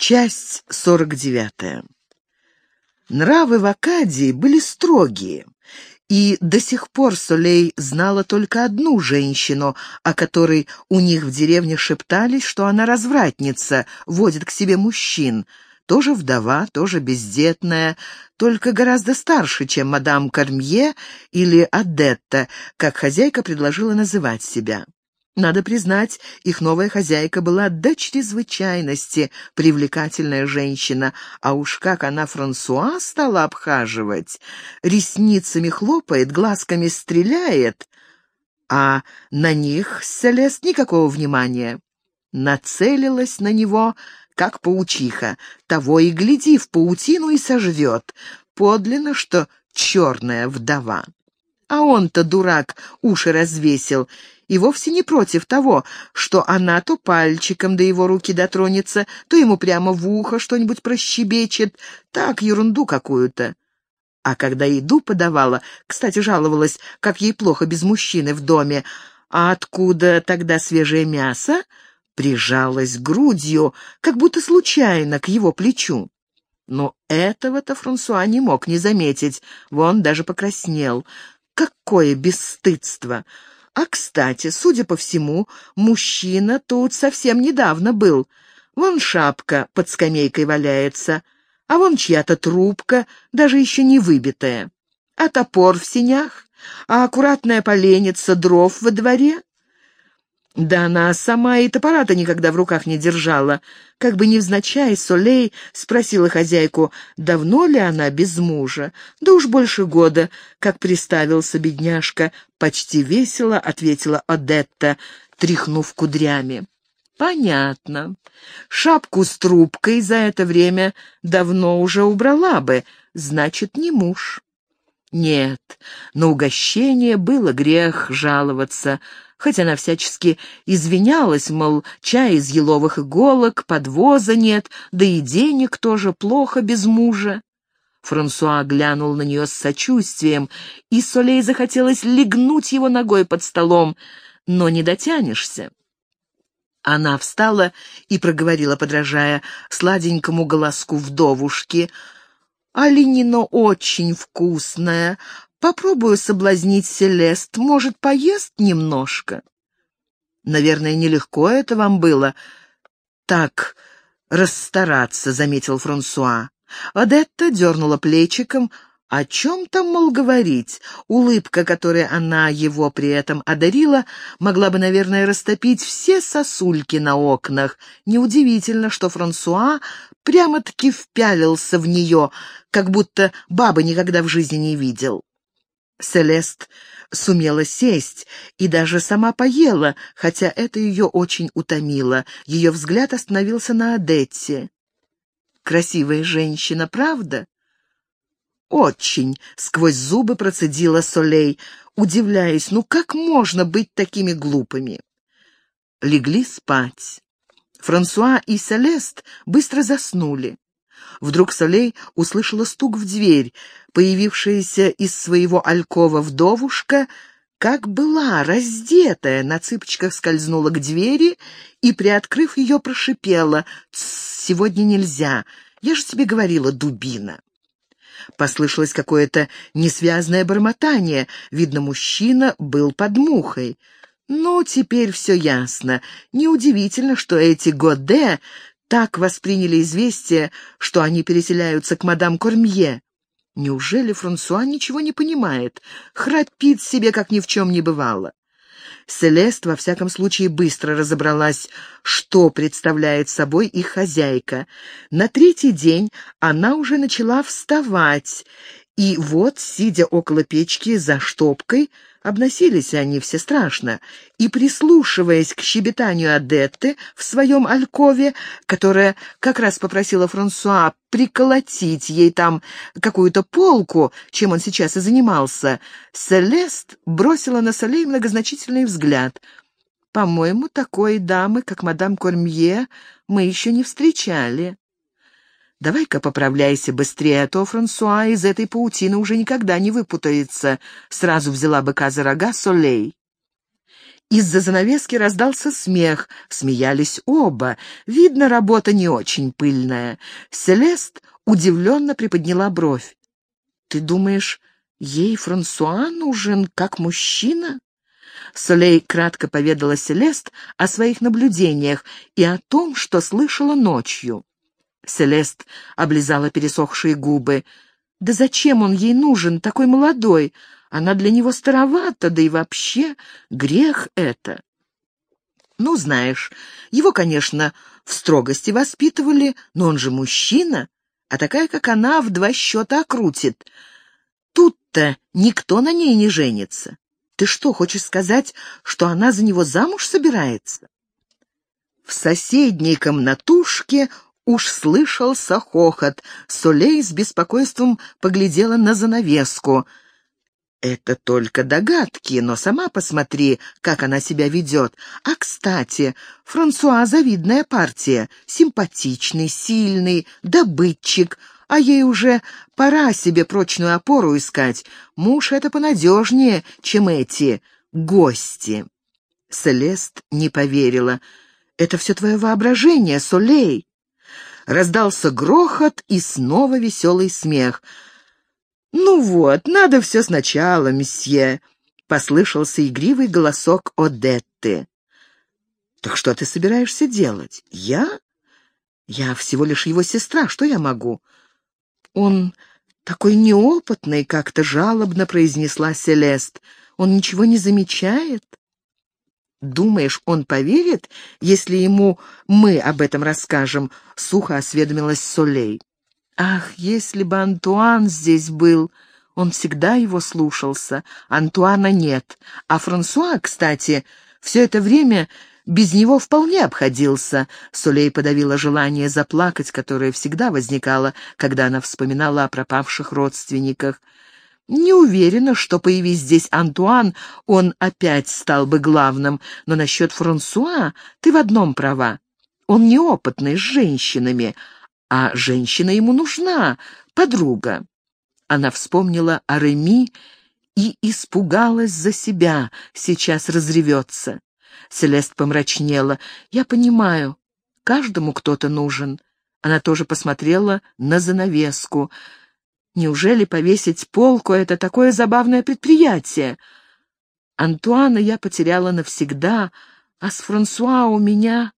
Часть 49. Нравы в Акадии были строгие, и до сих пор Солей знала только одну женщину, о которой у них в деревне шептались, что она развратница, водит к себе мужчин, тоже вдова, тоже бездетная, только гораздо старше, чем мадам Кармье или Адетта, как хозяйка предложила называть себя. Надо признать, их новая хозяйка была до чрезвычайности привлекательная женщина, а уж как она Франсуа стала обхаживать, ресницами хлопает, глазками стреляет, а на них Селест никакого внимания. Нацелилась на него, как паучиха, того и гляди в паутину и сожрет, подлинно, что черная вдова. А он-то, дурак, уши развесил, и вовсе не против того, что она то пальчиком до его руки дотронется, то ему прямо в ухо что-нибудь прощебечет, так, ерунду какую-то. А когда еду подавала, кстати, жаловалась, как ей плохо без мужчины в доме, а откуда тогда свежее мясо? Прижалась грудью, как будто случайно, к его плечу. Но этого-то Франсуа не мог не заметить, вон даже покраснел. Какое бесстыдство! А, кстати, судя по всему, мужчина тут совсем недавно был. Вон шапка под скамейкой валяется, а вон чья-то трубка, даже еще не выбитая. А топор в синях, а аккуратная поленница дров во дворе. Да она сама и топора-то никогда в руках не держала. Как бы невзначай, Солей спросила хозяйку, давно ли она без мужа. Да уж больше года, как приставился бедняжка. Почти весело ответила Одетта, тряхнув кудрями. Понятно. Шапку с трубкой за это время давно уже убрала бы, значит, не муж. Нет, на угощение было грех жаловаться, хоть она всячески извинялась, мол, чай из еловых иголок, подвоза нет, да и денег тоже плохо без мужа. Франсуа глянул на нее с сочувствием, и Солей захотелось легнуть его ногой под столом, но не дотянешься. Она встала и проговорила, подражая сладенькому голоску вдовушки — Оленина очень вкусная. Попробую соблазнить Селест. Может, поест немножко?» «Наверное, нелегко это вам было так расстараться», — заметил Франсуа. Адетта дернула плечиком, о чем там, мол, говорить? Улыбка, которой она его при этом одарила, могла бы, наверное, растопить все сосульки на окнах. Неудивительно, что Франсуа прямо-таки впялился в нее, как будто бабы никогда в жизни не видел. Селест сумела сесть и даже сама поела, хотя это ее очень утомило. Ее взгляд остановился на Адетте. «Красивая женщина, правда?» «Очень!» — сквозь зубы процедила Солей, удивляясь, ну как можно быть такими глупыми? Легли спать. Франсуа и Селест быстро заснули. Вдруг Солей услышала стук в дверь. Появившаяся из своего алькова вдовушка, как была, раздетая, на цыпочках скользнула к двери и, приоткрыв ее, прошипела. «Сегодня нельзя. Я же тебе говорила, дубина». Послышалось какое-то несвязное бормотание. Видно, мужчина был под мухой. Ну, теперь все ясно. Неудивительно, что эти Годе так восприняли известие, что они переселяются к мадам Кормье. Неужели Франсуа ничего не понимает? Храпит себе, как ни в чем не бывало. Селест, во всяком случае, быстро разобралась, что представляет собой их хозяйка. На третий день она уже начала вставать, и вот, сидя около печки за штопкой, Обносились они все страшно, и, прислушиваясь к щебетанию Адетты в своем алькове, которая как раз попросила Франсуа приколотить ей там какую-то полку, чем он сейчас и занимался, Селест бросила на Солей многозначительный взгляд. «По-моему, такой дамы, как мадам Кормье, мы еще не встречали». «Давай-ка поправляйся быстрее, а то Франсуа из этой паутины уже никогда не выпутается», — сразу взяла быка за рога Солей. Из-за занавески раздался смех, смеялись оба. Видно, работа не очень пыльная. Селест удивленно приподняла бровь. «Ты думаешь, ей Франсуа нужен как мужчина?» Солей кратко поведала Селест о своих наблюдениях и о том, что слышала ночью. Селест облизала пересохшие губы. «Да зачем он ей нужен, такой молодой? Она для него старовата, да и вообще грех это». «Ну, знаешь, его, конечно, в строгости воспитывали, но он же мужчина, а такая, как она, в два счета окрутит. Тут-то никто на ней не женится. Ты что, хочешь сказать, что она за него замуж собирается?» В соседней комнатушке уж слышался хохот. Солей с беспокойством поглядела на занавеску. «Это только догадки, но сама посмотри, как она себя ведет. А, кстати, Франсуа завидная партия, симпатичный, сильный, добытчик, а ей уже пора себе прочную опору искать. Муж это понадежнее, чем эти гости. Селест не поверила. «Это все твое воображение, Солей!» Раздался грохот и снова веселый смех. «Ну вот, надо все сначала, месье!» — послышался игривый голосок Одетты. «Так что ты собираешься делать? Я? Я всего лишь его сестра, что я могу? «Он такой неопытный», — как-то жалобно произнесла Селест. «Он ничего не замечает?» «Думаешь, он поверит, если ему мы об этом расскажем?» — сухо осведомилась Солей. «Ах, если бы Антуан здесь был!» Он всегда его слушался. Антуана нет. А Франсуа, кстати, все это время без него вполне обходился. Сулей подавила желание заплакать, которое всегда возникало, когда она вспоминала о пропавших родственниках. Не уверена, что, появись здесь Антуан, он опять стал бы главным, но насчет Франсуа ты в одном права. Он неопытный с женщинами, а женщина ему нужна, подруга. Она вспомнила о Реми и испугалась за себя, сейчас разревется. Селест помрачнела. «Я понимаю, каждому кто-то нужен». Она тоже посмотрела на занавеску. «Неужели повесить полку — это такое забавное предприятие?» Антуана я потеряла навсегда, а с Франсуа у меня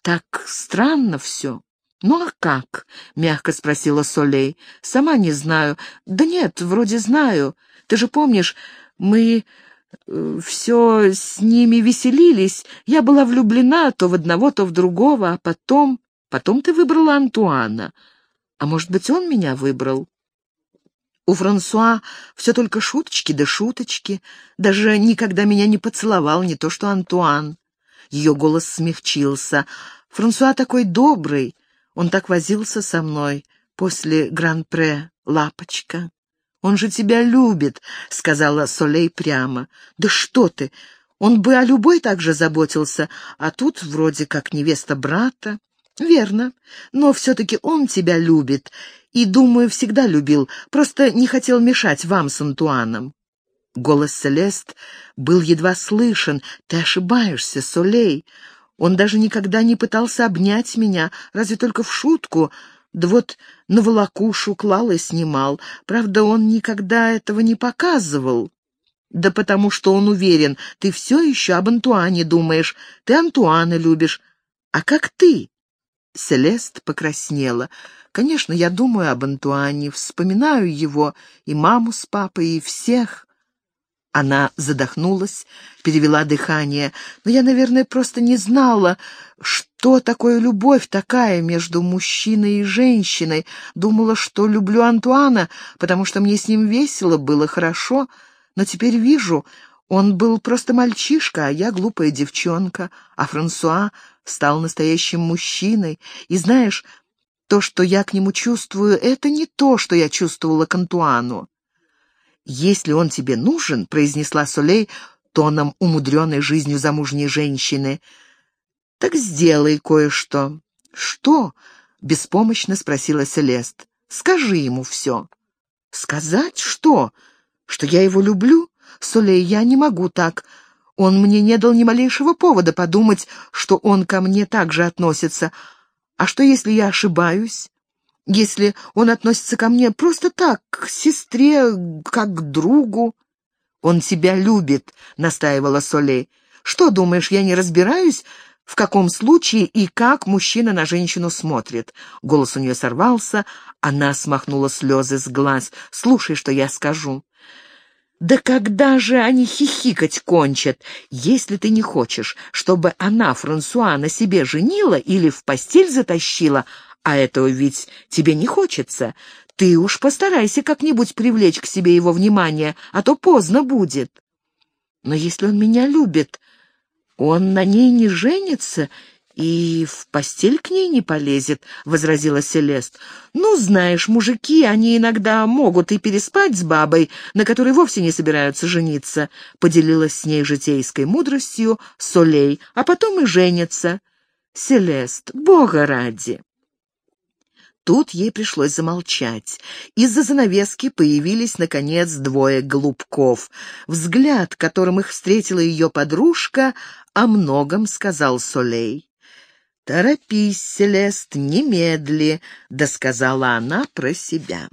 так странно все. «Ну а как?» — мягко спросила Солей. «Сама не знаю. Да нет, вроде знаю. Ты же помнишь, мы все с ними веселились. Я была влюблена то в одного, то в другого, а потом... Потом ты выбрала Антуана. А может быть, он меня выбрал? У Франсуа все только шуточки да шуточки. Даже никогда меня не поцеловал, не то что Антуан. Ее голос смягчился. Франсуа такой добрый. Он так возился со мной после Гран-Пре, лапочка. «Он же тебя любит», — сказала Солей прямо. «Да что ты! Он бы о любой так же заботился, а тут вроде как невеста брата». «Верно, но все-таки он тебя любит, и, думаю, всегда любил, просто не хотел мешать вам с Антуаном». Голос Селест был едва слышен. «Ты ошибаешься, Солей. Он даже никогда не пытался обнять меня, разве только в шутку, да вот на волокушу клал и снимал. Правда, он никогда этого не показывал. Да потому что он уверен, ты все еще об Антуане думаешь, ты Антуана любишь. А как ты? Селест покраснела. Конечно, я думаю об Антуане, вспоминаю его, и маму с папой, и всех. Она задохнулась, перевела дыхание. Но я, наверное, просто не знала, что такое любовь такая между мужчиной и женщиной. Думала, что люблю Антуана, потому что мне с ним весело было, хорошо. Но теперь вижу, он был просто мальчишка, а я глупая девчонка. А Франсуа стал настоящим мужчиной. И знаешь, то, что я к нему чувствую, это не то, что я чувствовала к Антуану. «Если он тебе нужен», — произнесла Солей тоном умудренной жизнью замужней женщины, — «так сделай кое-что». «Что?» — беспомощно спросила Селест. «Скажи ему все». «Сказать что? Что я его люблю? Солей, я не могу так. Он мне не дал ни малейшего повода подумать, что он ко мне так же относится. А что, если я ошибаюсь? Если он относится ко мне просто так, к сестре, как к другу? «Он тебя любит», — настаивала Солей. «Что, думаешь, я не разбираюсь, в каком случае и как мужчина на женщину смотрит?» Голос у нее сорвался, она смахнула слезы с глаз. «Слушай, что я скажу». «Да когда же они хихикать кончат? Если ты не хочешь, чтобы она Франсуа на себе женила или в постель затащила, а этого ведь тебе не хочется, ты уж постарайся как-нибудь привлечь к себе его внимание, а то поздно будет. Но если он меня любит, он на ней не женится и в постель к ней не полезет, — возразила Селест. Ну, знаешь, мужики, они иногда могут и переспать с бабой, на которой вовсе не собираются жениться, — поделилась с ней житейской мудростью Солей, а потом и женятся. Селест, бога ради! Тут ей пришлось замолчать. Из-за занавески появились, наконец, двое голубков. Взгляд, которым их встретила ее подружка, о многом сказал Солей. «Торопись, Селест, немедли», — досказала она про себя.